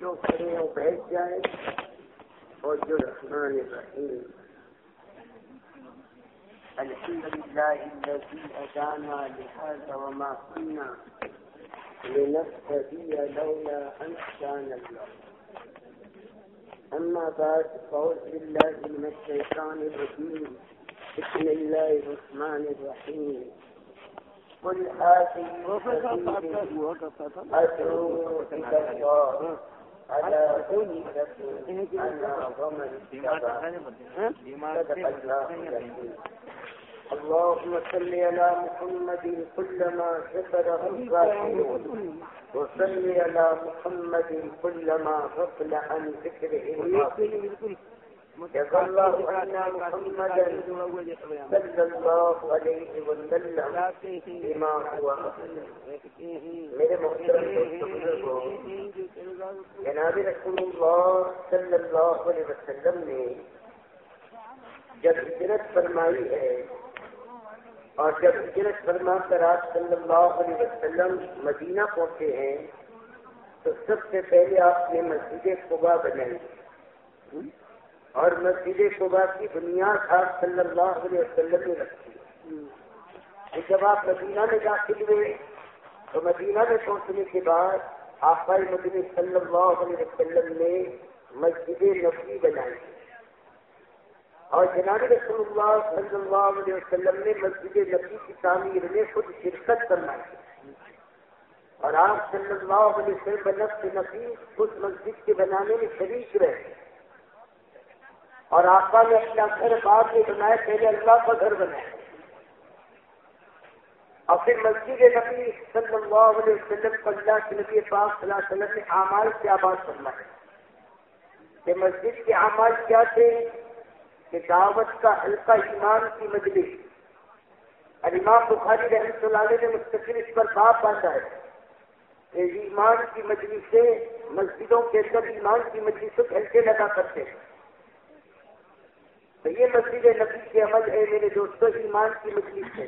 جو کھڑے ہو بیٹھ جائے اور جو رحمان الرحیم۔ الحمد لله الذي هدانا لهذا وما كنا لنهتدي لولا أن هدانا الله أما بعد فأعوذ بالله من الشيطان الرجيم بسم الله الرحمن الرحيم قل هذه أدعو إلى الله على اللهم صل على محمد كلما ذكره الذاكرون وصل على محمد كلما غفل عن ذكره الغافلون جزا الله عنا محمدا صلى الله عليه وسلم بما هو میرے محترم جناب رسول اللہ صلی اللہ علیہ وسلم نے جب ہجرت فرمائی ہے اور جب ہجرت فرما کر آپ صلی اللہ علیہ وسلم مدینہ پہنچے ہیں، تو سب سے پہلے آپ نے مسجد قبا بنائی۔ اور مسجد قبا کی بنیاد آپ صلی اللہ علیہ وسلم نے رکھی۔ جب آپ مدینہ میں داخل ہوئے، تو مدینہ میں پہنچنے کے بعد آپ مدینہ صلی اللہ علیہ وسلم نے مسجد نبی بنائی۔ اور جناب رسول اللہ صلی اللہ علیہ وسلم نے مسجد نبی کی تعمیر میں خود شرکت کرنا اور آپ صلی اللہ علیہ وسلم بنف نبی اس مسجد کے بنانے میں شریک رہے۔ اور آقا نے اپنا گھر بعد میں بنایا پہلے اللہ کا گھر بنایا اور پھر مسجد نبی صلی اللہ علیہ وسلم کو اللہ کے نبی پاک صلی اللہ علیہ وسلم نے اعمال سے آباد کرنا ہے کہ مسجد کے اعمال کیا تھے؟ کہ دعوت کا ہلکا ایمان کی مجلس۔ الامام بخاری رحمۃ اللہ علیہ نے مستقل اس پر باپ باندھا ہے کہ ایمان کی مجلس سے مسجدوں کے اندر ایمان کی مجلس سے ہلکے لگا کرتے ہیں۔ تو یہ مسجد نبی کے عمل ہے، میرے دوستوں ایمان کی مجلس ہے۔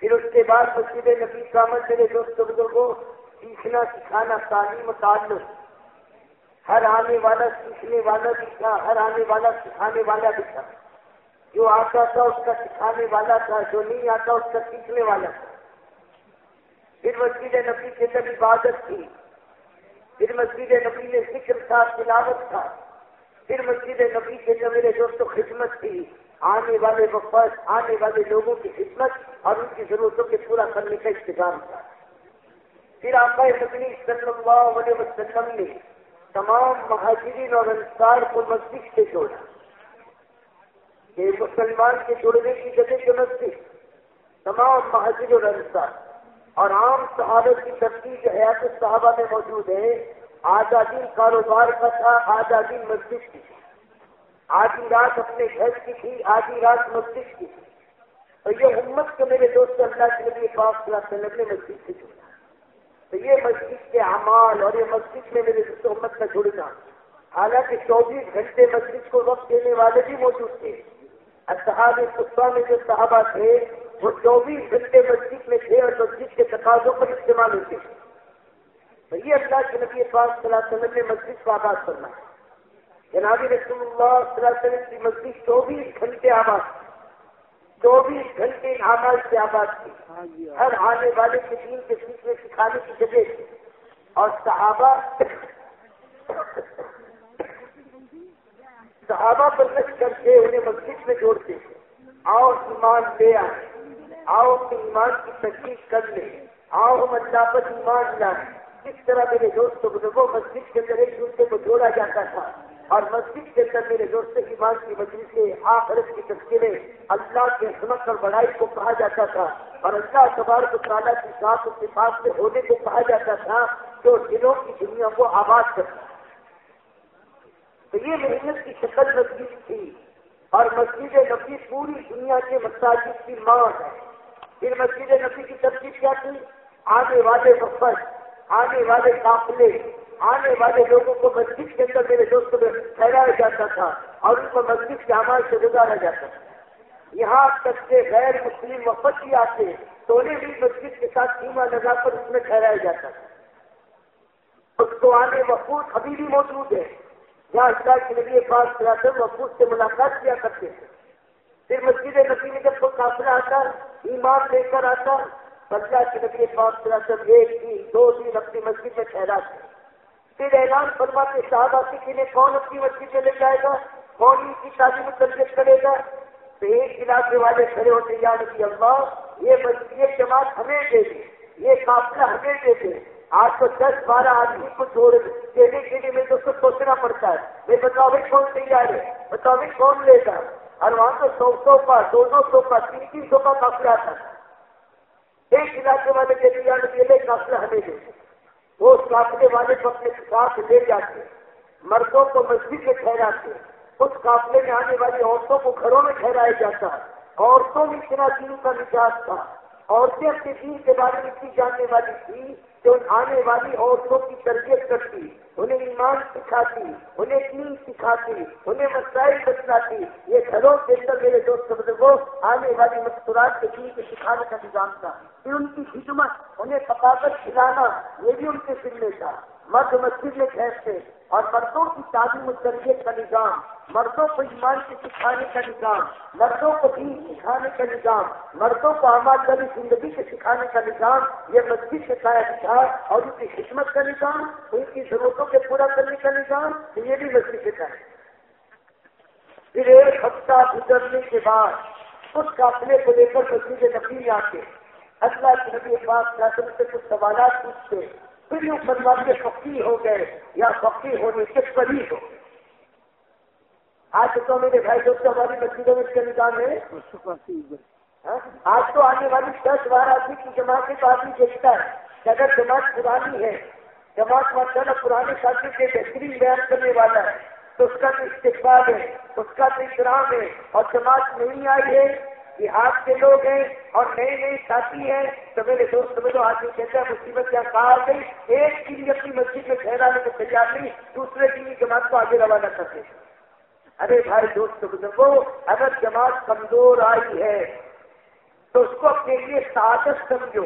پھر اس کے بعد مسجد نبی کا عمل، میرے دوستوں بزرگوں سیکھنا، سکھانا، تعلیم و تعلق ہر آنے والا سیکھنے والا بھی تھا ہر آنے والا سکھانے والا بھی تھا جو آتا تھا، اس کا سکھانے والا تھا۔ جو نہیں آتا، اس کا سیکھنے والا تھا۔ پھر مسجد نبی کے اندر عبادت تھی پھر مسجد نبی میں ذکر تھا، تلاوت تھا۔ پھر مسجد نبی کے اندر میرے دوستوں خدمت تھی۔ آنے والے وقت آنے والے لوگوں کی خدمت اور ان کی ضرورتوں کے پورا کرنے کا انتظام تھا۔ پھر آپ نبی صلی اللہ علیہ وسلم نے تمام مہاجرین اور انصار کو مسجد سے جوڑا۔ کہ مسلمان کے جڑنے کی جگہ جو مسجد، تمام مہاجر اور انصار اور عام صحابت کی ترتیب حیات صحابہ میں موجود ہے آزادی کاروبار کا تھا، آزادی مسجد کی تھی۔ آدھی رات اپنے گھر کی تھی، آدھی رات مسجد کی تھی۔ تو یہ امت کے میرے دوست اللہ کے لیے پاک صلی اللہ علیہ وسلم نے مسجد سے جوڑا۔ تو یہ مسجد کے اعمال اور یہ مسجد میں میرے امت کا جڑنا حالانکہ چوبیس گھنٹے مسجد کو وقت دینے والے بھی موجود تھے۔ اصحاب خطبہ میں جو صحابہ تھے، وہ چوبیس گھنٹے مسجد میں تھے اور مسجد کے تقاضوں پر استعمال ہوتے تھے۔ یہ اللہ کے نبی پاک صلی اللہ علیہ وسلم نے مسجد کو آباد کرنا ہے جناب رسول اللہ صلی اللہ علیہ وسلم کی مسجد چوبیس گھنٹے آباد چوبیس گھنٹے آباد سے آباد کی ہر آنے والے کے دین کے سیکھنے سکھانے کی جگہ تھی۔ اور صحابہ صحابہ پر رکھ کر کے انہیں مسجد میں جوڑتے آؤ ایمان لے آئے آؤ ایمان کی تجدید کر لیں۔ آؤ ہم اللہ پر ایمان لائیں۔ کس طرح میرے دوست بزرگوں مسجد کے اندر ایک دوسرے کو جوڑا جاتا تھا اور مسجد کے اندر میرے دوست ایمان کی مجلس سے آخرت کی تذکرے اللہ کے حمت اور بڑائی کو کہا جاتا تھا اور اللہ تبار کو تعالیٰ کی ساتھ اس کے پاس میں ہونے کو کہا جاتا تھا جو دلوں کی دنیا کو آباد کرتا تو یہ محنت کی شکل مسجد تھی اور مسجد نبی پوری دنیا کے مساجد کی ماں ہے۔ پھر مسجد نبی کی ترتیب کیا تھی؟ آنے والے وقت آنے والے قافلے آنے والے لوگوں کو مسجد کے اندر میرے دوستوں میں ٹھہرایا جاتا تھا اور ان کو مسجد کے عمال سے گزارا جاتا تھا۔ یہاں تک کہ غیر مسلم وفد بھی آتے تو انہیں بھی مسجد کے ساتھ سیما لگا کر اس میں ٹھہرایا جاتا تھا۔ اس کو آنے وفود ابھی بھی موجود ہے۔ جہاں اللہ کے نبی پاس کیا تھا وفود سے ملاقات کیا کرتے تھے۔ پھر مسجد نبی میں جب وہ قافلہ آتا، ایمان لے کر آتا اللہ کے نبی پاس کیا تھا ایک دن دو دن اپنی مسجد میں ٹھہراتے پھر اعلان فرماتے صحابہ کے لیے کون اپنی مسجد میں لے جائے گا؟ کون ان کی تعلیم تربیت کرے گا؟ تو ایک علاقے والے کھڑے ہوتے، یا نبی اللہ، یہ مسجد جماعت ہمیں دے دے۔ یہ قافلہ ہمیں دے دے۔ آج تو دس، بارہ آدمی کو جوڑ دینے کے لیے میرے کو سوچنا پڑتا ہے۔ میں بتاؤ بھائی کون تیار ہے؟ بتاؤ بھائی کون لے گا؟ اور وہاں تو سو سو کا، دو دو سو کا، تین تین سو کا قافلہ تھا۔ ایک علاقے والے کے لیے قافلہ ہمیں دے۔ وہ اس قافلے والے کو اپنے ساتھ لے جاتے۔ مردوں کو مسجد میں ٹھہراتے۔ اس قافلے میں آنے والی عورتوں کو گھروں میں ٹھہرایا جاتا۔ عورتوں میں اتنا دین کا نجات تھا۔ عورتیں اپنے دین کے بارے میں اتنی جاننے والی تھی، جو آنے والی عورتوں کی تربیت کرتی، انہیں ایمان سکھاتی، انہیں دین سکھاتی، انہیں مسائل بچاتی یہ گھروں کے اندر میرے دوست بزرگوں آنے والی مستورات کے دین کے سکھانے کا نظام تھا۔ پھر ان کی خدمت، انہیں پکا کر کھلانا، یہ بھی ان کے ذمے تھا۔ مرد مسجد میں ٹھہرتے اور مردوں کی تعلیم و تربیت کا نظام، مردوں کو ایمان کے سکھانے کا نظام، مردوں کو دین سکھانے کا نظام، مردوں کو آماد داری زندگی کے سکھانے کا نظام، یہ مسجد سے قائم تھا اور ان کی خدمت کا نظام، ان کی ضرورتوں کے پورا کرنے کا نظام یہ بھی مسجد سے قائم پھر ایک ہفتہ گزرنے کے بعد اس قافلے کو لے کر مسجد نبی آتے۔ اللہ کے نبی پاک سے کچھ سوالات پوچھتے۔ پھر یوں مسلمان کے فقی ہو گئے یا فقی ہونے کے قریب ہو آج تو میرے بھائی دوست ہماری مسجدوں میں کے نظام ہے۔ ہاں؟ آج تو آنے والی دس بارہ آدمی کی جماعت تو آدمی دیکھتا ہے کہ اگر جماعت پرانی ہے، جماعت ماشاء پرانے ساتھی کے بہترین بیان کرنے والا ہے۔ تو اس کا تو استقبال ہے، اس کا تو احترام ہے اور جماعت نہیں آئی ہے۔ دیہات کے لوگ ہیں اور نئے نئے ساتھی ہیں۔ تو میرے دوست میں تو آدمی کہتا ہے، مصیبت کیا کہا گئی۔ ایک دن اپنی مسجد میں ٹھہرانے کو تیار نہیں، دوسرے دن جماعت کو آگے روانہ کرتے ارے بھائی دوست بزرگوں اگر جماعت کمزور آئی ہے، تو اس کو اپنے لیے سازش سمجھو۔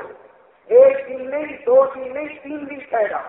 ایک دن نہیں، دو دن نہیں، تین دن ٹھہرا۔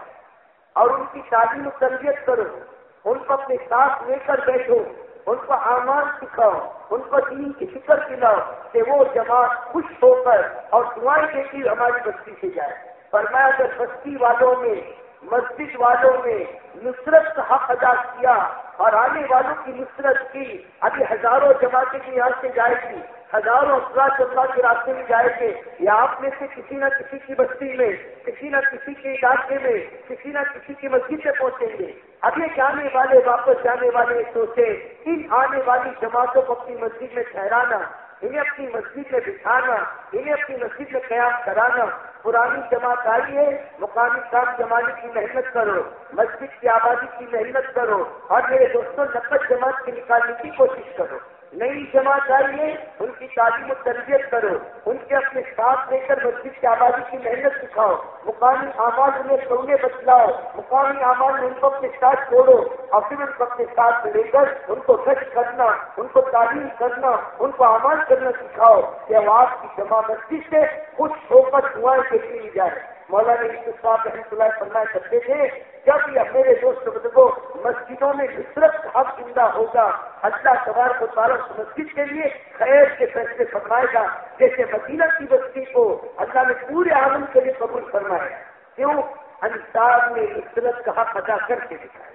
اور ان کی تعلیم و تربیت کرو۔ ان کو اپنے ساتھ لے کر بیٹھو۔ ان کو آمان سکھاؤ، ان کو دین کی فکر دلاؤ کہ وہ جماعت خوش ہو کر اور دعائیں دیتی ہماری بستی سے جائے۔ فرمایا اگر بستی والوں میں مسجد والوں نے نصرت کا حق ادا کیا اور آنے والوں کی نصرت کی۔ ابھی ہزاروں جماعتیں یہاں سے جائے گی۔ ہزاروں افراد اللہ کے راستے میں جائے گے، یا آپ میں سے کسی نہ کسی کی بستی میں، کسی نہ کسی کے علاقے میں، کسی نہ کسی کی مسجد سے پہنچیں گے۔ ابھی جانے والے واپس جانے والے سوچے ان آنے والی جماعتوں کو اپنی مسجد میں ٹھہرانا، انہیں اپنی مسجد میں بٹھانا، انہیں اپنی مسجد میں قیام کرانا۔ پرانی جماعت آئی ہے، مقامی کام جمانے کی محنت کرو، مسجد کی آبادی کی محنت کرو، اور میرے دوستوں، نقد جماعت کی نکالنے کی کوشش کرو۔ نئی جماعت آئیے ان کی تعلیم و تربیت کرو، ان کے اپنے ساتھ لے کر مسجد کی آبادی کی محنت سکھاؤ، مقامی آواز انہیں سونے بچلاؤ مقامی آواز میں ان کو اپنے ساتھ چھوڑو اور پھر ان کو اپنے ساتھ لے کر ان کو سچ کرنا، ان کو تعلیم کرنا، ان کو آواز کرنا سکھاؤ، کہ آواز کی جمع مسجد سے خوش ہو کر دعائیں دیکھی جائے مولانا صاحب رحمۃ اللہ فرمایا کرتے تھے، جب یہ میرے دوست بزرگوں مسجدوں میں حسرت حق زندہ ہوگا، اللہ سوار کو تعلق مسجد کے لیے خیر کے فیصلے فرمائے گا۔ جیسے مدینہ کی بستی کو اللہ نے پورے آنند کے لیے قبول فرمایا۔ کیوں؟ انصار نے حسرت کا حق ادا کر کے دکھایا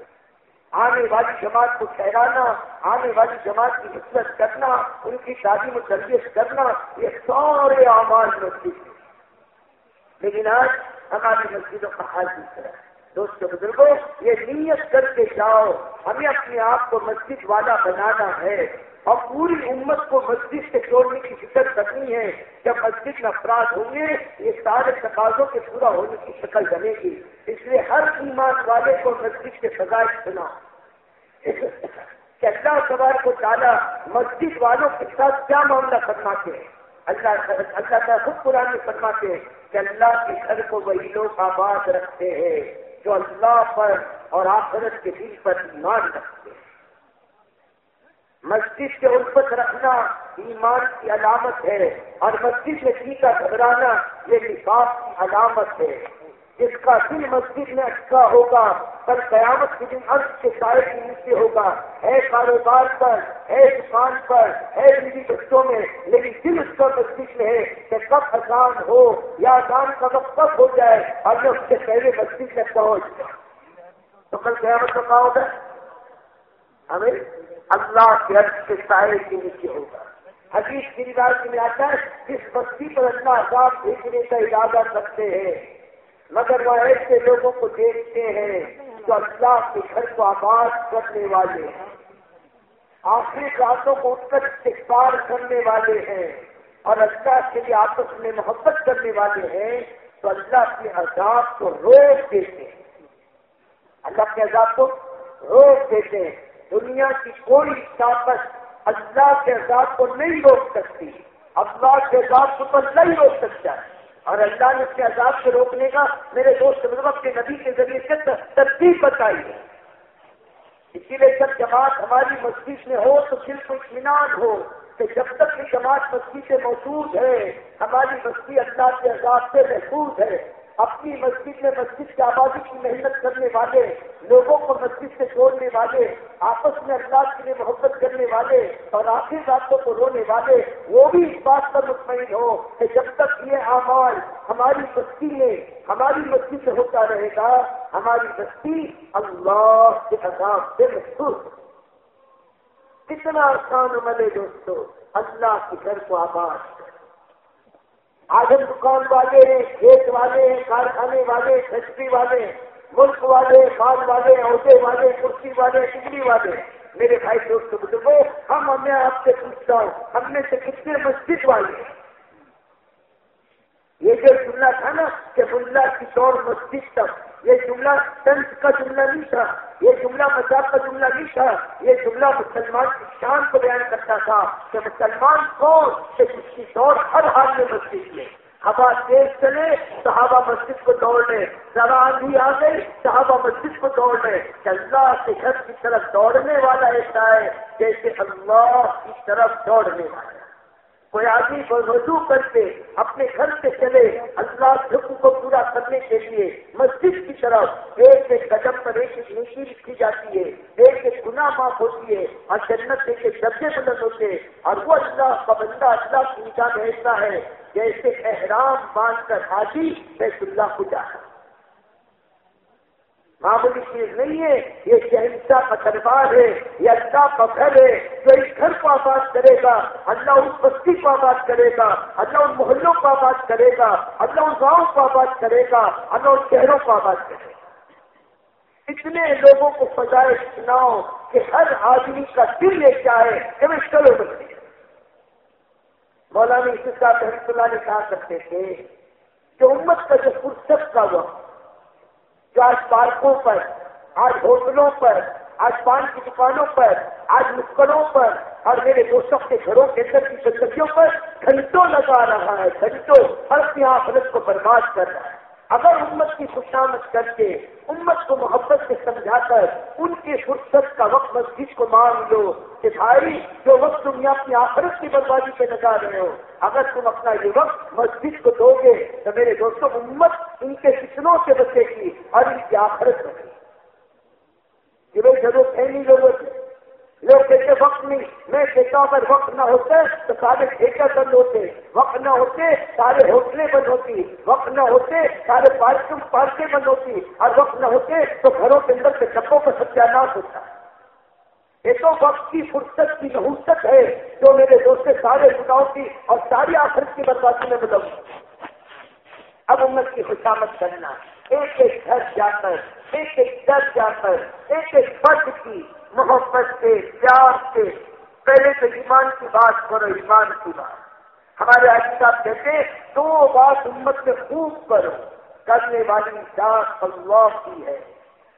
آنے والی جماعت کو ٹھہرانا، آنے والی جماعت کی حسرت کرنا، ان کی تعلیم و تربیت کرنا، یہ سارے اعمال مسجد لیکن آج ہماری مسجدوں کا حال بھی طرح دوست بزرگوں یہ نیت کر کے جاؤ، ہمیں اپنے آپ کو مسجد والا بنانا ہے اور پوری امت کو مسجد سے چھوڑنے کی فکر کرنی ہے۔ جب مسجد میں افراد ہوں گے، یہ سارے تقاضوں کے پورا ہونے کی شکل بنے گی۔ اس لیے ہر ایمان والے کو مسجد کے فضائش سنا کہ اللہ سوار کو ڈالا مسجد والوں کے ساتھ کیا معاملہ فرماتے ہیں؟ اللہ اللہ کا خود پرانے فرماتے ہیں کہ اللہ کے گھر کو وہی لوگ آباد رکھتے ہیں جو اللہ پر اور آخرت کے دل پر ایمان رکھتے ہیں۔ مسجد کے الفت رکھنا ایمان کی علامت ہے اور مسجد میں جی کا گھبرانا یہ نصاب کی علامت ہے۔ اس کا دل مسجد میں اچھا ہوگا، پر قیامت کے دن عرض کے سائے کے نیچے ہوگا۔ ہے کاروبار پر ہے دکان پر ہے میری بچوں میں، لیکن دل اس کا مسجد میں ہے کہ کب اذان ہو یا اذان کا وقت کب ہو جائے اور میں اس سے پہلے مسجد میں پہنچ تو کل قیامت کا کہا ہوگا ہمیں اللہ کے عرض کے سائے کے نیچے ہوگا۔ حدیث کی روایت میں آتا ہے، جس بستی پر اللہ عذاب بھیجنے کا ارادہ کرتے ہیں مگر وہ ایسے لوگوں کو دیکھتے ہیں جو اللہ کے گھر کو آباد کرنے والے ہیں۔ آخری راتوں کو اٹھ کر استقبال کرنے والے ہیں اور اللہ کے لیے آپس میں محبت کرنے والے ہیں تو اللہ کے عذاب کو روک دیتے ہیں۔ اللہ کے عذاب کو روک دیتے ہیں۔ دنیا کی کوئی طاقت اللہ کے عذاب کو نہیں روک سکتی۔ اللہ کے عذاب کو تو نہیں روک سکتا۔ ہے اور اللہ نے اس کے عذاب سے روکنے کا میرے دوست مذہب کے نبی کے ذریعے سے ترتیب بتائی ہے۔ اسی لیے جب جماعت ہماری مسجد میں ہو تو دل کو اطمینان ہو کہ جب تک یہ جماعت مسجد سے موجود ہے، ہماری مسجد اللہ کے عذاب سے محفوظ ہے۔ اپنی مسجد میں مسجد کی آبادی کی محنت کرنے والے، لوگوں کو مسجد سے جوڑنے والے، آپس میں اللہ کے لیے محبت کرنے والے اور آخری راتوں کو رونے والے، وہ بھی اس بات پر مطمئن ہو کہ جب تک یہ اعمال ہماری بستی میں ہماری مسجد سے ہوتا رہے گا، ہماری بستی اللہ کے عذاب سے محسوس کتنا آسان ملے دوستو، اللہ کے گھر کو آباد۔ آج دکان والے ہیں، کھیت والے ہیں، کارخانے والے فیکٹری والے ملک والے مال والے عہدے والے کرسی والے ٹکڑی والے میرے بھائی دوست بزرگوں ہم ہمیں آپ سے پوچھتا ہوں، ہم نے سے کتنے مسجد والے یہ جو سننا تھا نا کہ ملا کشور مسجد تک یہ جملہ ٹنٹ کا جملہ نہیں تھا، یہ جملہ مذہب کا جملہ نہیں تھا، یہ جملہ مسلمان کی شان کو بیان کرتا تھا کہ مسلمان کون کہ جس کی دور ہر حال میں مسجد میں۔ ہوا تیز چلے، صحابہ مسجد کو دوڑ لے ذرا آندھی آ گئی، صحابہ مسجد کو دوڑ لے کہ اللہ کے گھر کی طرف دوڑنے والا ایسا ہے جیسے اللہ کی طرف دوڑنے والا کوئی آدمی وضو کر کے اپنے گھر سے چلے اللہ حکم کو پورا کرنے کے لیے مسجد کی طرف ایک ایک قدم پر ایک ایک نیچی لکھی جاتی ہے، ایک ایک گناہ معاف ہوتی ہے، اور جنت ایک ایک درجے بلند ہوتے اور وہ اللہ کا بندہ اللہ کی نکاح ایسا ہے، جیسے احرام باندھ کر حاجی بیت اللہ کو جاتا معمولی چیز نہیں ہے، یہ شہنشاہ کا دربار ہے، یہ اللہ کا گھر ہے، جو اس گھر آباد کرے گا، اللہ اس بستی کو آباد کرے گا، اللہ ان محلوں کو آباد کرے گا، اللہ ان گاؤں کو آباد کرے گا، اللہ ان شہروں کو آباد کرے گا۔ اتنے لوگوں کو سجائے سناؤ کہ ہر آدمی کا دل یہ کیا ہے کہ میں چلو بچے مولانا صاحب رحمت اللہ نے کہا کرتے تھے کہ امت کا جو فرصت کا وقت، جو آج پارکوں پر، آج ہوٹلوں پر، آج پان کی دکانوں پر، آج نکڑوں پر اور میرے دوستوں کے گھروں کے اندر کی زندگیوں پر گھنٹوں لگا رہا ہے، گھنٹوں ہر یہاں کو برباد کر رہا ہے۔ اگر امت کی خوشامد کر کے امت کو محبت سے سمجھا کر ان کی فرصت کا وقت مسجد کو مانگ لو کہ بھائی جو وقت تم نے اپنی آخرت کی بربادی پہ لگا رہے ہو، اگر تم اپنا یہ وقت مسجد کو دو گے تو میرے دوستوں امت ان کے کتنوں سے بچے گی اور ان کی آخرت بچے گی۔ بھائی ضرورت ہے نہیں ضرورت لوگ کہتے وقت نہیں۔ میں کہتا ہوں، اگر وقت نہ ہوتے تو سارے ٹھیکے بند ہوتے وقت نہ ہوتے سارے ہوٹلیں بند ہوتی وقت نہ ہوتے سارے پارکنگ پارکیں بند ہوتی اور وقت نہ ہوتے تو گھروں کے اندر کے ڈبوں کا ستیہ ہوتا یہ تو وقت کی فرصت کی نحوست ہے جو میرے دوست سارے گناہوں کی اور ساری آخرت کی بربادی میں بدل اب امت کی خوشامد کرنا۔ ایک ایک گھر جا کر، ایک ایک در جا کر، ایک ایک فرد کی محبت سے پیار سے پہلے تو ایمان کی بات کرو، ایمان کی بات۔ ہمارے آج صاحب کہتے دو بات امت میں خوب کرو۔ کرنے والی ذات اللہ کی ہے۔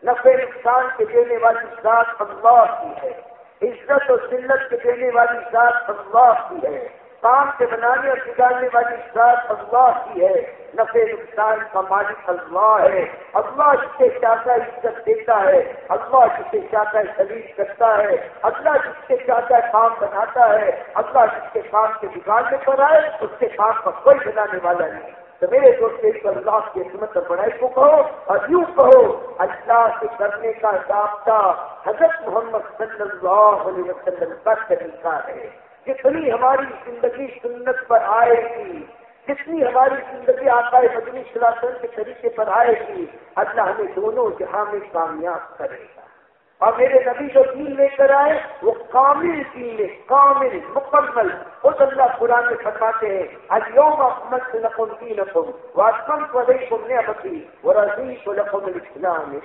نفے نقصان کے دینے والی ذات اللہ کی ہے۔ عزت و ذلت کے دینے والی ذات اللہ کی ہے۔ کام کے بنانے اور بگاڑنے والی ذات اللہ کی ہے نفے نقصان کا مالک اللہ ہے۔ اللہ جس سے چاہتا ہے عزت دیتا ہے، اللہ جس سے چاہتا ہے شریف کرتا ہے۔ اللہ جس سے چاہتا ہے کام بناتا ہے۔ اللہ جس کے کام کے بگاڑنے پر آئے، اس کے کام کا کوئی بنانے والا نہیں۔ تو میرے دوست ایک اللہ کی حکمت بڑائی کو کہو اور یوں کہو، اللہ سے کرنے کا ضابطہ حضرت محمد صلی اللہ علیہ وسلم کا طریقہ ہے۔ جتنی ہماری زندگی سنت پر آئے گی، جتنی ہماری زندگی آتا ہے مدنی شلاسن کے طریقے پر آئے گی، اللہ ہمیں دونوں جہاں میں کامیاب کرے گا۔ اور میرے نبی جو دین لے کر آئے، وہ کامل دین ہے، کامل، مکمل۔ خود اللہ قرآن میں فرماتے ہیں آج احمد سے نقل کی نقل وہ اسم کو دئی کو نے بتی وہ رضی کو نقل اسلام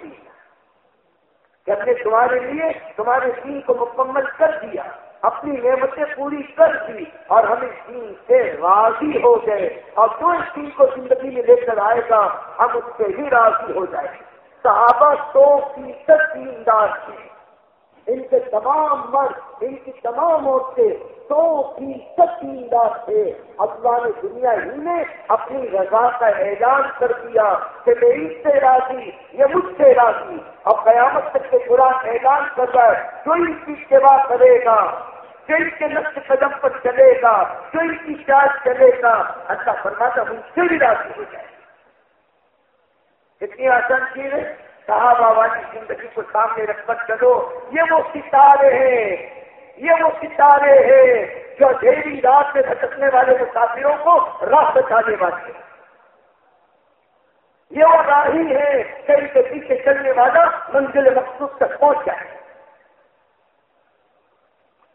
کہ ہم نے تمہارے لیے، تمہارے دین کو مکمل کر دیا۔ اپنی نعمتیں پوری کر دی اور ہم اس دین سے راضی ہو گئے اور جو اس دین کو زندگی میں لے کر آئے گا، ہم اس سے ہی راضی ہو جائیں صحابہ سو فیصد دیندار تھے۔ ان کے تمام مرد ان کی تمام عورتیں سو فیصد دیندار تھے۔ اللہ نے دنیا ہی میں اپنی رضا کا اعلان کر دیا کہ میں اس سے راضی، یہ مجھ سے راضی۔ اور قیامت تک کے قرآن اعلان کر رہا ہے، جو ان کی سیوا کرے گا، جو ان کے نقش قدم پر چلے گا، جو ان کی چارج چلے گا۔ اللہ فرماتا مجھ سے بھی راضی ہو جائے اتنی آسان چیز ہے؟ صحابہ والی زندگی کو سامنے رکھ کر چلو یہ وہ ستارے ہیں، یہ وہ ستارے ہیں جو دھیری رات میں بھٹکنے والے مسافروں کو راہ بچانے والے ہیں۔ یہ وہ راہی ہے کئی کے پیچھے چلنے والا منزل مخصوص تک پہنچ جائے۔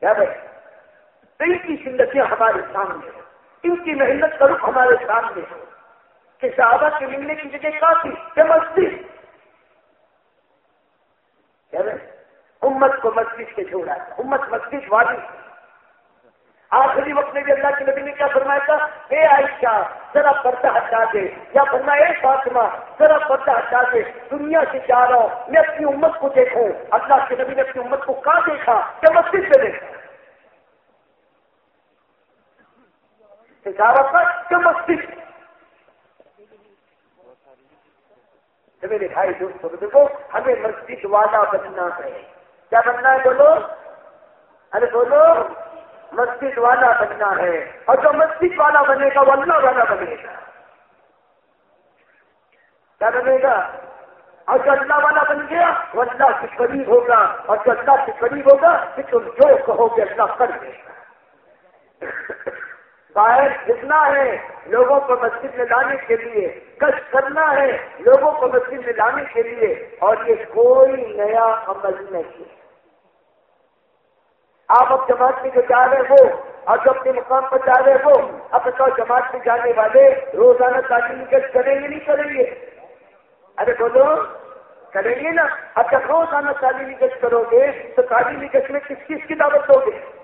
کیا بھائی ان کی زندگیاں ہمارے سامنے ان کی محنت کرو ہمارے سامنے ہے۔ کہ صحابہ کے ملنے کی جگہ کافی کہ مسجد امت کو مسجد سے جوڑا ہے امت مسجد والی۔ آخری وقت میں بھی اللہ کے نبی نے کیا فرمایا تھا؟ اے عائشہ، ذرا پردہ ہٹا دے۔ یا فرمایا، اے فاطمہ، ذرا پردہ ہٹا دے۔ دنیا سے جا رہا ہوں، میں اپنی امت کو دیکھوں۔ اللہ کے نبی نے اپنی امت کو کہاں دیکھا؟ کہ مسجد سے دیکھا؟ کہ مسجد؟ میرے بھائی دوست دیکھو، ہمیں مسجد والا بننا ہے۔ کیا بننا ہے بولو؟ ارے بولو، مسجد والا بننا ہے۔ اور جو مسجد والا بنے گا، وہ اللہ والا بنے گا۔ کیا بنے گا؟ اور جو اللہ والا بن گیا، وہ اللہ سے قریب ہوگا۔ اور جو اللہ سے قریب ہوگا کہ تم جو کہو گے، اللہ کر دے گا۔ باہر جتنا ہے، لوگوں کو مسجد میں لانے کے لیے۔ کش کرنا ہے لوگوں کو مسجد میں لانے کے لیے۔ اور یہ کوئی نیا عمل نہیں۔ آپ اب جماعت میں جو جا رہے ہو، اور جو اپنے مقام پر جا رہے ہو، اب بتاؤ جماعت میں جانے والے روزانہ تعلیمی گشت کریں گے نہیں کریں گے؟ ارے بولو، کریں گے نا۔ اب جب روزانہ تعلیمی گشت کرو گے، تو تعلیمی گشت میں کس کس کی دعوت دو گے؟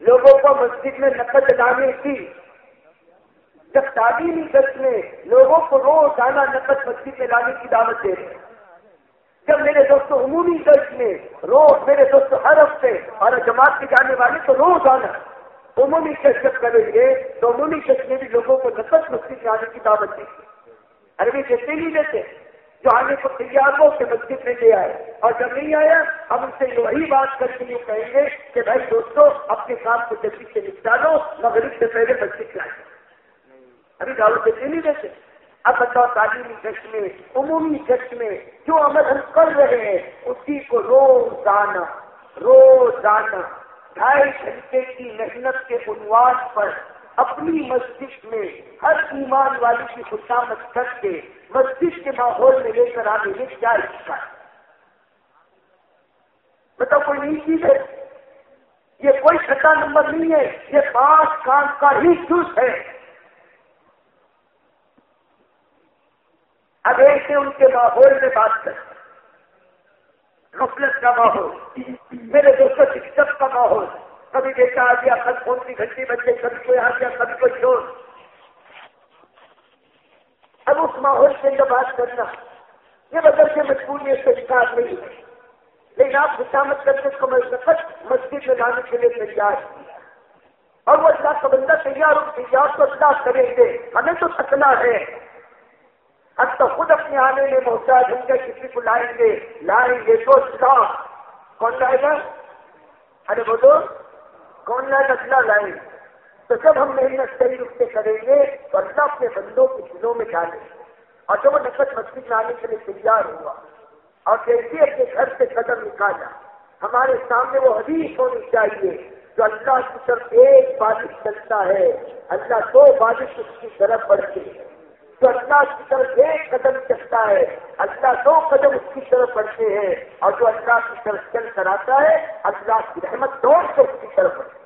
لوگوں کو مسجد میں نقد لانے کی۔ جب تعلیمی گز میں لوگوں کو روز آنا نقد مسجد میں لانے کی دعوت دے رہے جب میرے دوست عمومی گز میں روز میرے دوست ہر ہفتے اور جماعت کے جانے والے تو روز آنا عمومی شرکت کریں گے تو عمومی شخص میں بھی لوگوں کو نقد مسجد میں آنے کی دعوت دی۔ ارے بھی نہیں دیتے جو آنے کو تیار ہو کہ مسجد میں لے آئے۔ اور جب نہیں آیا، ہم ان سے وہی بات کر کے یہ کہیں گے کہ بھائی دوستو، اپنے کام کو جلدی سے نپٹا لو مغرب سے پہلے مسجد لائے ابھی دعوت دیتے نہیں دیتے اب بتاؤ، تعلیمی جشن میں، عمومی جشن میں جو عمل ہم کر رہے ہیں، اسی کو روزانہ روزانہ، ڈھائی گھنٹے کی محنت کے عنوان پر اپنی مسجد میں ہر ایمان والی کی خوشامد کر کے مسجد کے ماحول میں لے کر آنے میں کیا حصہ ہے؟ مطلب کوئی نئی چیز ہے؟ یہ کوئی چھٹا نمبر نہیں ہے، یہ پانچ کام کا ہی جز ہے۔ اب ایسے ان کے ماحول میں بات کر۔ غفلت کا ماحول، میرے دوستوں شکشک کا ماحول۔ کبھی دیکھا آ گیا کل کون سی گھنٹی بچے کبھی کوئی آ گیا، کبھی کوئی شور۔ اب اس ماحول سے جو بات کرنا، یہ بدل سے مجبوری اس سے شکار نہیں ہے۔ لیکن آپ حکامت کرتے کو میں مسجد میں لانے کے لیے تیار اور وہ اللہ کا بندہ تیار ہو، تیار تو اللہ کریں گے۔ ہمیں تو سکنا ہے۔ اب تو خود اپنے آنے میں محتاج ہوں گے، کسی کو لائیں گے لائیں گے تو کون لائے گا؟ ارے بولو۔ کون لائے؟ لائیں تو جب ہم محنت صحیح روپ سے کریں گے تو اللہ اپنے بندوں کے دلوں میں ڈالیں گے اور جب وہ نقد مسجد میں آنے کے لیے تیار ہوا، اور جیسے اپنے گھر سے قدم نکالا، ہمارے سامنے وہ حدیث ہونی چاہیے جو اللہ کی طرف ایک بارش چلتا ہے۔ اللہ دو بارش اس کی طرف بڑھتی ہے جو اللہ کی طرف ایک قدم چلتا ہے، اللہ دو قدم اس کی طرف بڑھتے ہیں۔ اور جو اللہ کی طرف چل کر آتا ہے، اللہ کی رحمت دوڑ کر اس کی طرف بڑھتی تو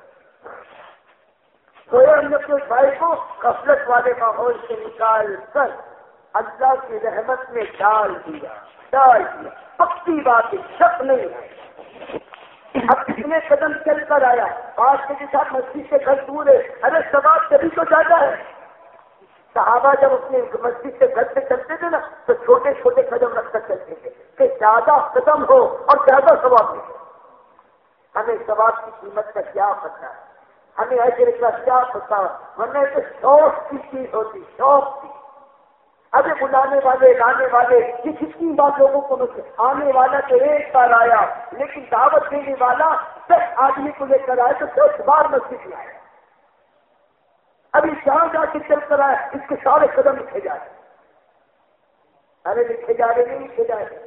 ہم اپنے بھائی کو کفلت والے ماحول سے نکال کر اللہ کی رحمت میں ڈال دیا ڈال دیا۔ پکی بات شک نہیں ہے۔ اب کتنے قدم چل کر آیا۔ آج کے ساتھ مسجد سے گھر دور ہے ارے سواب کبھی تو زیادہ ہے۔ صحابہ جب اپنے مسجد سے گھر سے چلتے تھے نا، تو چھوٹے چھوٹے قدم رکھ کر چلتے تھے کہ زیادہ قدم ہو اور زیادہ ثواب ملے ہمیں ثواب کی قیمت کا کیا پتا ہے ہمیں ایسے کا کیا پتا ہمیں تو شوق کی چیز ہوتی، شوق کی۔ ابھی بلانے والے لانے والے، یہ کتنی بات لوگوں کو آنے والا تو ایک بار آیا، لیکن دعوت دینے والا دس آدمی کو لے کر آئے تو دس بار مسجد میں آیا ابھی جہاں جا کے چل کر آیا، اس کے سارے قدم لکھے جا رہے۔ ارے لکھے جا رہے نہیں لکھے جا رہے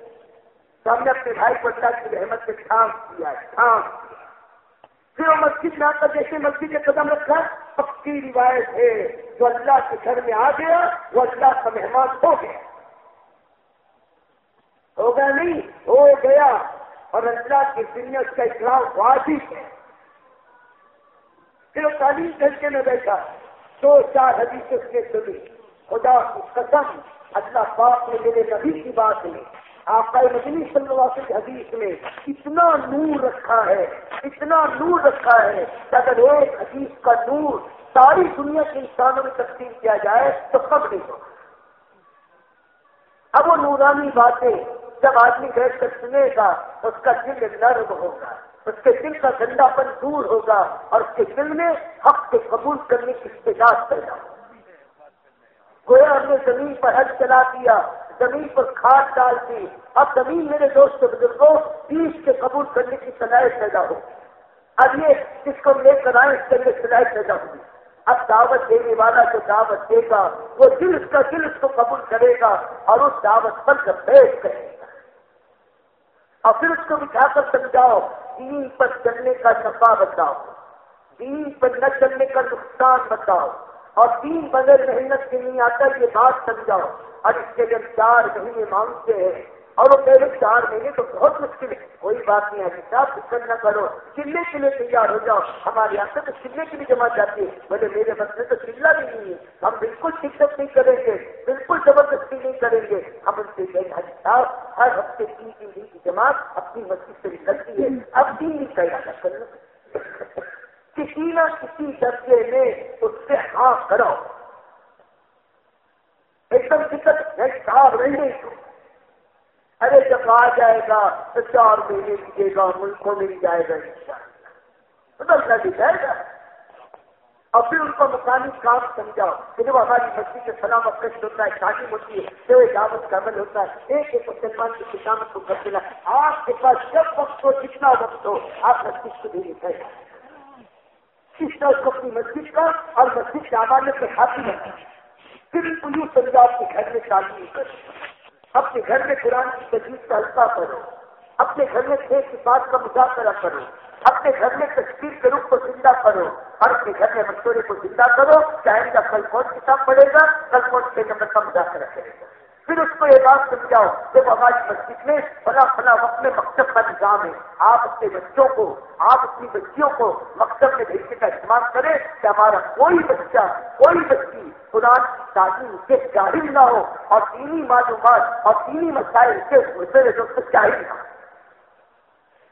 تو ہم نے اپنے بھائی کو اللہ کی رحمت سے چھانپ کیا چھانپ پھر وہ مسجد میں آ کر جیسے مسجد کے قدم رکھا پکی روایت ہے، جو اللہ کے گھر میں آ گیا، وہ اللہ کا مہمان ہو گیا۔ ہو گیا نہیں، ہو گیا۔ اور اللہ کی دنیا کا اکرام واجب ہے۔ پھر وہ تعلیم گھنٹے میں بیٹھا، دو چار حدیث اس نے سنی۔ خدا کی قسم، اللہ پاک نے میرے نبی کی بات نہیں آقا مدنی صلی اللہ علیہ حدیث میں اتنا نور رکھا ہے، اتنا نور رکھا ہے کہ اگر ایک حدیث کا نور ساری دنیا کے انسانوں میں تقسیم کیا جائے تو کب نہیں ہوگا۔ اب وہ نورانی باتیں جب آدمی بیٹھ کر سنے گا، اس کا دل نرم ہوگا، اس کے دل کا گندا پن دور ہوگا اور اس کے دل میں حق کے قبول کرنے کی استجاج پیدا ہوگا گویا ہم نے زمین پر حج چلا دیا زمین پر کھاد ڈال دی اب زمین میرے دوست بزرگوں تیس کے قبول کرنے کی صلاحیت پیدا ہو اب یہ جس کو لے کر آئے اس کے لیے صلاحیت پیدا ہوگی اب دعوت دینے والا جو دعوت دے گا، وہ دل اس کا دل اس کو قبول کرے گا اور اس دعوت پر جب پیش کرے گا۔ اور پھر اس کو بٹھا کر سمجھاؤ، دین پر چلنے کا نفا بتاؤ۔ دین پر نہ چلنے کا نقصان بتاؤ۔ اور تین بغیر محنت کے نہیں آتا، یہ بات سمجھاؤ۔ اور اس کے لیے چار مہینے مانگتے ہیں۔ اور وہ پہلے چار مہینے تو بہت مشکل ہے۔ کوئی بات نہیں ہے صاحب فکر نہ کرو۔ چلنے کے لیے تیار ہو جاؤ۔ ہمارے یہاں سے تو چلنے کے لیے جمع جاتی ہے۔ بولے میرے بس میں تو چلنا بھی نہیں ہے۔ ہم بالکل شکت نہیں کریں گے۔ بالکل زبردستی نہیں کریں گے۔ ہم ان سے ہاں جی صاحب، ہر ہفتے تین تین دن کی جماعت اپنی مسجد سے نکلتی ہے۔ اب تین دن کا ارادہ کرنا کسی نہ کسی درجے میں اس سے ہاں کرو ایک دم دقت ہے چار مہینے ارے جب آ جائے گا تو چار مہینے دیجیے گا، ملکوں میں بھی جائے گا بدلتا بھی جائے گا اور پھر ان کو مکانی کام سمجھاؤ۔ کہ جب ہماری مسجد کے سلام کشت ہوتا ہے، شادی ہوتی ہے تو دعوت کا عمل ہوتا ہے۔ ایک ایک مسلمان کی کسانت کو کر دینا آپ کے پاس جب وقت ہو، جتنا وقت ہو، آپ مسجد کو دے دیتے اس کو اپنی مسجد کا اور مسجد کے آباد میں ہاتھی پھر یوں سمجھا آپ کے گھر میں شادی کر اپنے گھر میں قرآن کی تجویز کا حلقہ کرو اپنے گھر میں کھیت کی بات کا مذاکرہ کرو اپنے گھر میں تصویر کے روپ کو زندہ کرو اور اپنے گھر میں مشورے کو زندہ کرو۔ چاہے گا کل کون کتاب پڑھے گا، کل کون چھ نمبر کا مذاکرہ کرے گا۔ پھر اس کو یہ بات سمجھاؤ جب ہماری مسجد میں فلاں فلاں وقت میں مکتب کا نظام ہے۔ آپ اپنے بچوں کو، آپ اپنی بچیوں کو مکتب میں بھیجنے کا استعمال کریں کہ ہمارا کوئی بچہ، کوئی بچی قرآن کی تعلیم کے جاہل نہ ہو اور دینی معلومات اور دینی مسائل کے میرے جاہل نہ ہو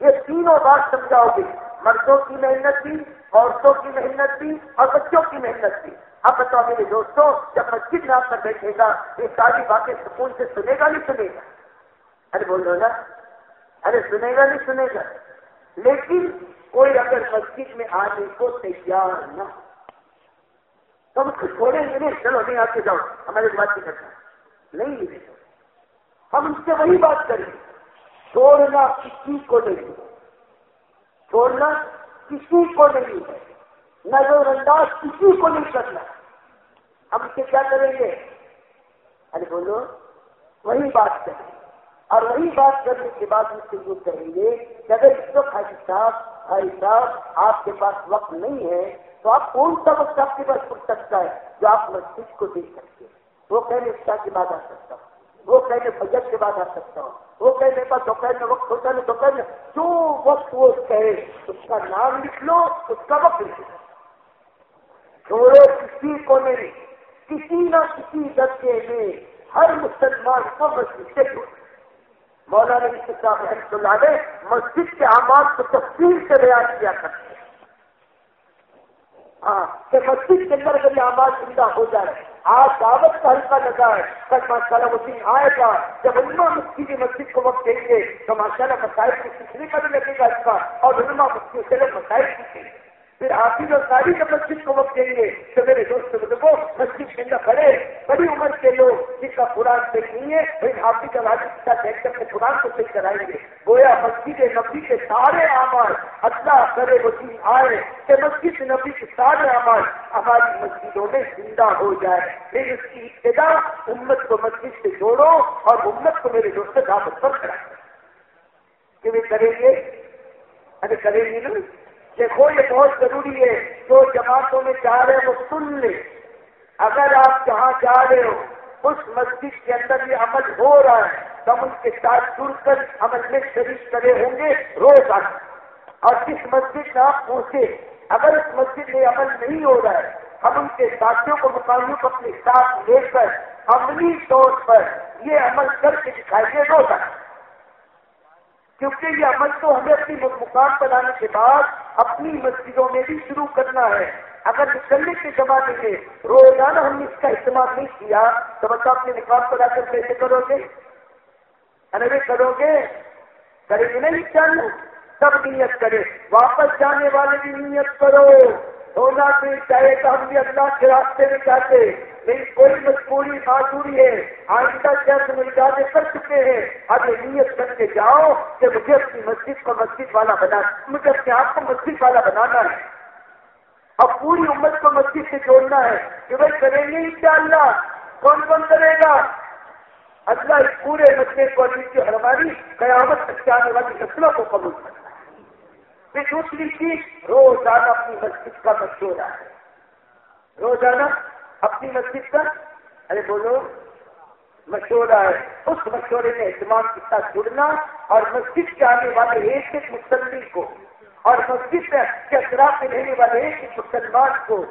یہ تینوں بات سمجھاؤ گے۔ مردوں کی محنت بھی، عورتوں کی محنت بھی اور بچوں کی محنت بھی۔ اب بتاؤ میرے دوستوں، جب مسجد میں آپ کر بیٹھے گا، یہ ساری باتیں سکون سے سنے گا نہیں سنے گا؟ ارے بول رہے نا؟ ارے سنے گا نہیں سنے گا؟ لیکن کوئی اگر مسجد میں آنے کو تیار نہ تو ہم اس کو چھوڑیں گے نہیں۔ چلو نہیں آپ کے جاؤ ہمارے بات نہیں کرتا نہیں ہم اس سے وہی بات کریں گے۔ چھوڑنا کسی کو نہیں۔ چھوڑنا کسی کو نہیں ہے۔ نظر انداز کسی کو نہیں کرنا۔ ہم اسے کیا کریں گے؟ ارے بولو، وہی بات کریں اور وہی بات کرنے کے بعد ان سے یہ کہیں گے کہ اگر اس وقت حاجی صاحب بھائی صاحب، آپ کے پاس وقت نہیں ہے، تو آپ کون سا وقت آپ کے پاس پڑ سکتا ہے جو آپ مسجد کو دیکھ سکتے ہیں؟ وہ کہنے عشاء کے بعد آ سکتا ہوں وہ کہنے فجر کے بعد آ سکتا ہوں۔ وہ کہنے کا دوپہر میں وقت ہوتا ہے دوپہر میں جو وقت وہ کہے، اس کا نام لکھ لو، اس کا وقت لکھ لو۔ چھوڑو کسی کو نہیں، کسی نہ کسی درجے میں ہر مسلمان کو مسجد سے جوڑ۔ مولانا صاحب رحمۃ اللہ نے مسجد کے اعمال کو تفصیل سے بیان کیا کرتے ہیں۔ ہاں کہ مسجد کے اندر اگر یہ آواز زندہ ہو جائے، آج دعوت کا حلقہ لگا ہے کل ماشاء اللہ مسلم آئے گا، جب علما مفتی کی مسجد کو وقت دیں گے، تو ماشاء اللہ مسائل کو سیکھنے کا بھی لگے گا اس کا، اور علما مفتی مسائل سیکھیں گے۔ پھر حافظ اور ساری جب مسجد کو وقت دیں گے تو میرے دوست بزرگوں مطلب مسجد کے اندر کھڑے بڑی عمر کے لوگ جس کا قرآن صحیح نہیں ہے وہی حافظ اور حافظ کا دیکھ کر کے قرآن کو صحیح کرائیں گے۔ گویا مسجد نبی کے سارے اعمال اللہ کرے وسیم آئے کہ مسجد نبی کے سارے اعمال ہماری مسجدوں میں زندہ ہو جائے۔ پھر اس کی ابتدا امت کو مسجد سے جوڑو اور امت کو میرے دوست دعوت پر کرائیں کہ کریں گے؟ ارے کریں گے نا دیکھو، یہ بہت ضروری ہے جو جماعتوں میں جا رہے ہیں، وہ سن لے اگر آپ جہاں جا رہے ہو، اس مسجد کے اندر یہ عمل ہو رہا ہے تو ہم ان کے ساتھ جڑ کر عمل میں شریک کرے ہوں گے روز اور جس مسجد میں آپ پہنچے، اگر اس مسجد میں عمل نہیں ہو رہا ہے، ہم ان کے ساتھیوں کو، مقامیوں کو اپنے ساتھ لے کر، عملی طور پر یہ عمل کر کے دکھائیے روز کیونکہ یہ عمل تو ہمیں اپنی مقام پر آنے کے بعد اپنی مسجدوں میں بھی شروع کرنا ہے۔ اگر نکلنے کے زمانے میں روزانہ ہم نے اس کا استعمال نہیں کیا، تو بتا اپنے مقام پر آ کر کیسے کرو گے؟ ارے کرو گے کرے گے نہیں چل۔ سب نیت کرے واپس جانے والے بھی نیت کرو۔ ہونا بھی چاہے تو ہم بھی اللہ کے راستے میں چاہتے نہیں کوئی مجبوری معذوری ہے۔ آئندہ جب تم کر چکے ہیں؟ اب یہ نیت کر کے جاؤ کہ مجھے اپنی مسجد کو مسجد والا بنا مجھے اپنے آپ کو مسجد والا بنانا ہے۔ اب پوری امت کو مسجد سے جوڑنا ہے۔ کہ بھائی کریں گے انشاءاللہ۔ کون کون کرے گا؟ اللہ اس پورے مسئلے کو کی ہماری قیامت تک آنے والی نسلوں کو قبول کرنا ہے پھر دوسری چیز، روزانہ اپنی مسجد کا مشورہ ہے۔ روزانہ اپنی مسجد کا ارے بولو، مشورہ ہے۔ اس مشورے میں اہتمام کے ساتھ جڑنا اور مسجد کے آنے والے ایک ایک مسلم کو اور مسجد کے اثرات میں رہنے والے ایک ایک مسلمان کو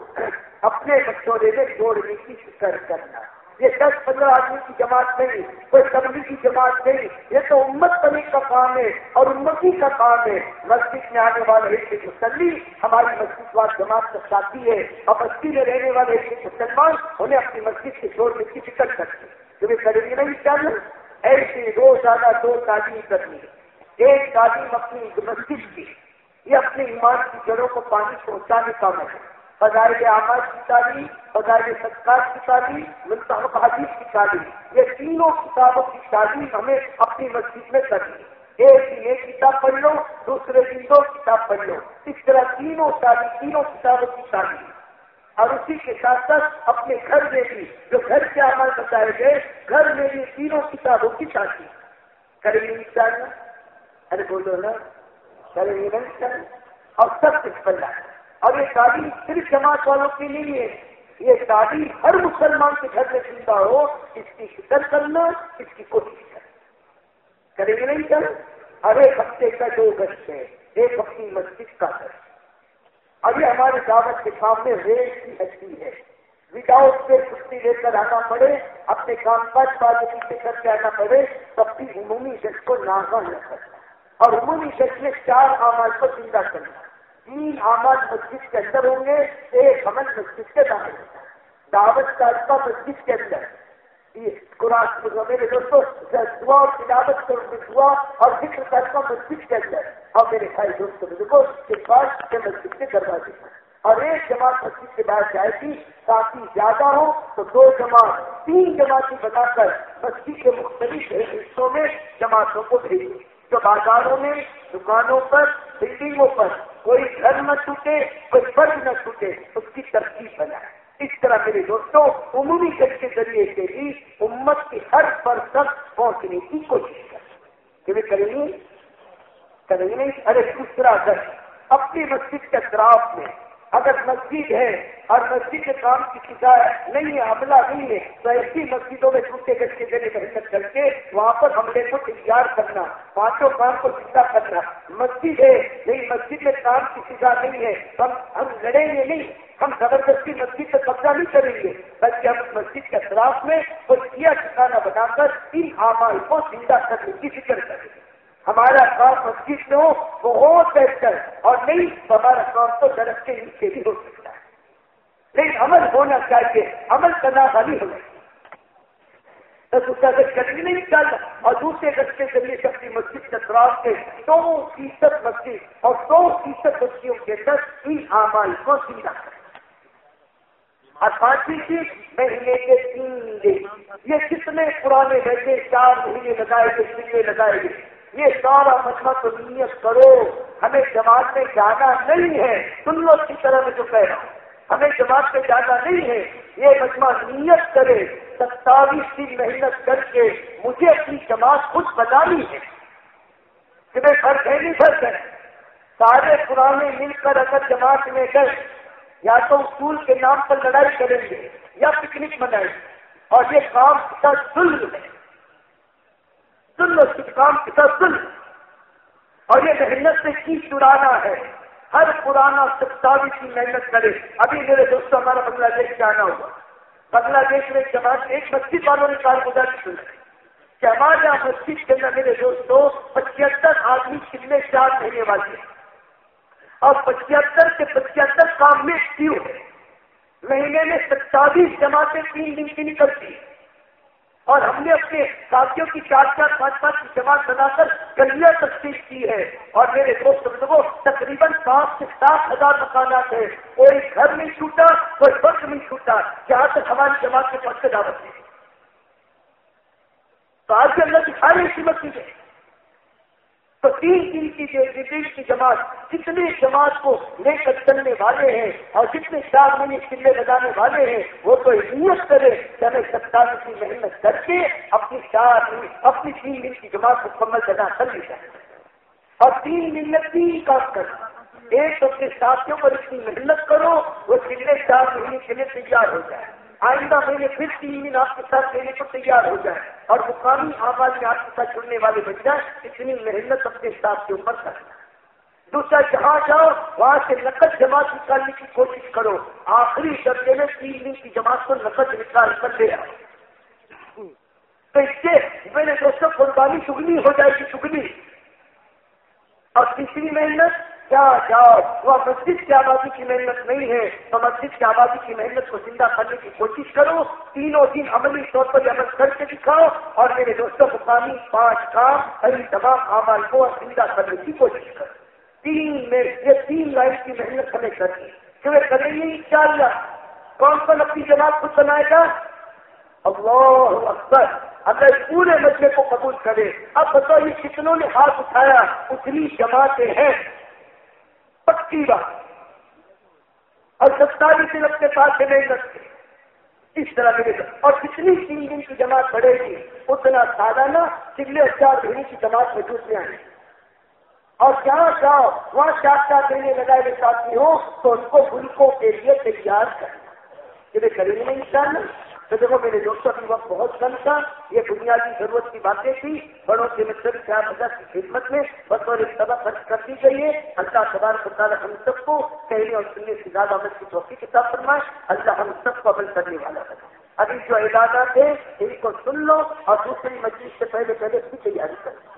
اپنے مشورے میں جوڑنے کی فکر کرنا۔ یہ دس پندرہ آدمی کی جماعت نہیں، کوئی کمری کی جماعت نہیں، یہ تو امت بنی کا کام ہے اور امتی کا کام ہے۔ مسجد میں آنے والے ایک مسلی ہماری مسجد واد جماعت کا ساتھی ہے۔ اور بستی میں رہنے والے ایک مسلمان، انہیں اپنی مسجد سے چھوڑنے کی فکر کرتے کیونکہ کریں نہیں چاہیے؟ ایسی روزانہ دو تعلیم کرنی ہے۔ ایک تعلیم اپنی مسجد کی، یہ اپنے ایمان کی جڑوں کو پانی پہنچانے کا ہے۔ فضائل آماد کی تعلیم فضائل ستار کی تعلیم ملتحب حدیث کی تعلیم۔ یہ تینوں کتابوں کی تعلیم ہمیں اپنی مسجد میں کرنی ایک دن ایک کتاب پڑھ لو، دوسرے دن دو کتاب پڑھ لو۔ اس طرح تینوں تعلیم، تینوں کتابوں کی تعلیم۔ اور اسی کے ساتھ ساتھ اپنے گھر میں بھی، جو گھر کے عمل بتائے گئے، گھر میں بھی تینوں کتابوں کی تعلیم۔ کریں گے ارے بولو نا، کریں گے اور سب کچھ بننا ہے۔ اور یہ تعلیم صرف جماعت والوں کی نہیں ہے۔ یہ تعلیم ہر مسلمان کے گھر میں زندہ ہو، اس کی فکر کرنا، اس کی کوشش کرنا۔ کریں گے نہیں کر ہر ایک ہفتے کا جو گشت ہے، ایک اپنی مسجد کا ہے۔ اور یہ ہمارے دعوت کے سامنے ریٹ کی ہستی ہے۔ وداؤٹ پہ چھٹی لے کر آنا پڑے، اپنے کام کاج بازی سے کر کے آنا پڑے، تب بھی عمومی شخص کو ناگا نہ کرنا۔ اور عمومی شخص میں چار آماد کو زندہ کرنا تین آمد مسجد کے اندر ہوں گے، ایک عمل مسجد کے باہر دعوت کا مسجد کے اندر۔ قرآن میرے دوستوں دعا اور تلاوت کروں دعا اور ذکر کا مسجد کے اندر۔ اور میرے بھائی دوستوں بزرگوں کے پاس کے مسجد کے دروازے اور ایک جماعت مسجد کے بعد جائے گی کافی زیادہ ہو تو دو جماعت، تین جماعتیں بتا کر مسجد کے مختلف حصوں میں جماعتوں کو بھیجیں۔ جو بازاروں میں، دکانوں پر، بلڈنگوں پر کوئی گھر نہ چھوٹے کوئی فرد نہ چھوٹے اس کی ترتیب بنا۔ اس طرح میرے دوستوں عمومی گھر کے ذریعے سے بھی امت کی ہر فرد تک پہنچنے کی کوشش کریں کہ کریں گے کریں گے ارے دوسرا گھر۔ اپنی مسجد کے اطراف میں اگر مسجد ہے اور مسجد کے کام کی شکایت نہیں ہے، حملہ نہیں ہے، تو ایسی مسجدوں میں چھوٹے گچے دینے کا حصت کر کے وہاں پر حملے کو تیار کرنا، پانچوں کام کو سیدھا کرنا۔ مسجد ہے، نہیں، مسجد میں کام کی سزا نہیں ہے۔ ہم ہم لڑیں گے نہیں۔ ہم زبردستی مسجد پہ قبضہ نہیں کریں گے۔ بلکہ ہم مسجد کے اطراف میں کوئی کیا ٹھکانا بنا کر ان اعمال کو زندہ کرنے کی فکر کریں گے۔ ہمارا کام مسجد میں ہو بہت بہتر اور نہیں، ہمارا کام تو درخت کے نیچے بھی ہو سکتا ہے۔ لیکن عمل ہونا چاہیے۔ عمل کرنا خالی ہونا تو دوسرا گز کبھی نہیں نکالنا اور دوسرے گز کے ذریعے سے اپنی مسجد کے خلاف کے سو فیصد مسجد اور سو فیصد بچیوں کے اندر ان اعمال کو سیدھا کریں۔ اور پانچویں چیز مہینے کے تین دن۔ یہ کتنے پرانے بیٹھے چار مہینے لگائے گئے سلے لگائے گئے۔ یہ سارا مجمع تو نیت کرو۔ ہمیں جماعت میں جانا نہیں ہے۔ سن لو کی طرح میں جو کہہ رہا ہوں۔ ہمیں جماعت میں جانا نہیں ہے۔ یہ مجمع نیت کرے۔ ستاویس دن محنت کر کے مجھے اپنی جماعت خود بتانی ہے۔ کہ میں فرق ہے نہیں فرق ہے؟ سارے پرانے مل کر اگر جماعت میں گئے، یا تو اسکول کے نام پر لڑائی کریں گے، یا پکنک منائیں گے۔ اور یہ کام ظلم ہے۔ سن لو کام کی سن اور یہ محنت سے کی چرانا ہے۔ ہر پرانا ستاوی کی محنت کرے۔ ابھی میرے دوستوں، ہمارا بنگلہ دیش جانا ہوگا بنگلہ دیش میں جماعت ایک مسجد والوں نے کار گزار سن کہ ہمارے یہاں مسجد کے اندر میرے دوستوں، پچہتر آدمی کتنے چار مہینے والے ہیں۔ اور پچہتر کے پچہتر کام میں کیوں ہے؟ مہینے میں ستاویس جماعتیں تین دن کی نکلتی ہیں اور ہم نے اپنے ساتھیوں کی چار چار پانچ پانچ کی جماعت بنا کر گلیاں تقسیم کی ہے اور میرے دوست بزرگوں تقریباً پانچ سے سات ہزار مکانات ہیں۔ کوئی گھر نہیں چھوٹا، کوئی وقت نہیں چھوٹا۔ جہاں تک ہماری جماعت کے پاس سے دعوت ہے۔ تو آج کے اندر ساری قیمت کی ہے۔ تو تین دن کی دن کی جماعت، جتنے جماعت کو لے کر چلنے والے ہیں اور جتنے چار مہینے چلے لگانے والے ہیں، وہ تو نیت کرے کہ ہمیں ستاوی کی محنت کر کے اپنی چار اپنی تین دن کی جماعت مکمل جگہ کر لی جائے۔ اور تین دن میں تین کام کرنا ایک اپنے ساتھیوں پر اتنی محنت کرو، وہ چلے چار مہینے کے لیے تیار ہو جائے۔ آئندہ مہینے پھر تین دن آپ کے ساتھ لینے کو تیار ہو جائے اور مقامی آواز میں آپ کے ساتھ جڑنے والے بن جائیں اتنی محنت اپنے ساتھ کے اوپر کرنا دوسرا، جہاں جاؤ، وہاں سے نقد جماعت نکالنے کی کوشش کرو۔ آخری درجے میں تین دن کی جماعت کو نقد نکال کر لے آؤ۔ تو اس سے میرے دوستوں، قربانی چگنی ہو جائے گی چگنی اور تیسری محنت کیا جاؤ؟ وہ مسجد کی آبادی کی محنت نہیں ہے۔ تو مسجد کی آبادی کی محنت کو زندہ کرنے کی کوشش کرو۔ تینوں دن عملی طور پر عمل کر کے دکھاؤ اور میرے دوستوں کو پانی پانچ کام ان تمام عمل کو زندہ کرنے کی کوشش کرو۔ تین میں یہ تین لائن کی محنت ہمیں کرنی کیونکہ کریں گے ان شاء اللہ کون کون اپنی جماعت خود بنائے گا؟ اللہ اکبر۔ اگر پورے مسئلے کو قبول کرے۔ اب بتاؤ یہ کتنوں نے ہاتھ اٹھایا؟ اتنی جماعتیں ہیں۔ پکی بات۔ اور ستاوی دن اپنے پاس نہیں رکھتے اس طرح میرے اور کتنی تین دن کی جماعت بڑھے گی، اتنا سالانہ چلے اور چار مہینے کی جماعت وجود میں آئے اور جہاں جاؤ وہاں چار چار مہینے لگائے ہوئے ساتھی ہو تو اس کو ملکوں کے لیے تیار کرنا۔ یہ کریں گے ان شاء اللہ تو دیکھو میرے دوستوں کی وقت بہت کم تھا، یہ بنیادی ضرورت کی باتیں تھی، بڑوں کے مقصد کیا ہزار کی خدمت میں بطور ایک سبق خرچ کر دی گئی ہے۔ اللہ سبار خدار ہم سب کو کہنے اور سننے سے زیادہ عمل کی چوکی کتاب فرمائے۔ اللہ ہم سب کو عمل کرنے والا ہے ابھی جو اعدادات ہیں، ان کو سن لو اور دوسری مجلس سے پہلے پہلے اس کی تیاری کرو۔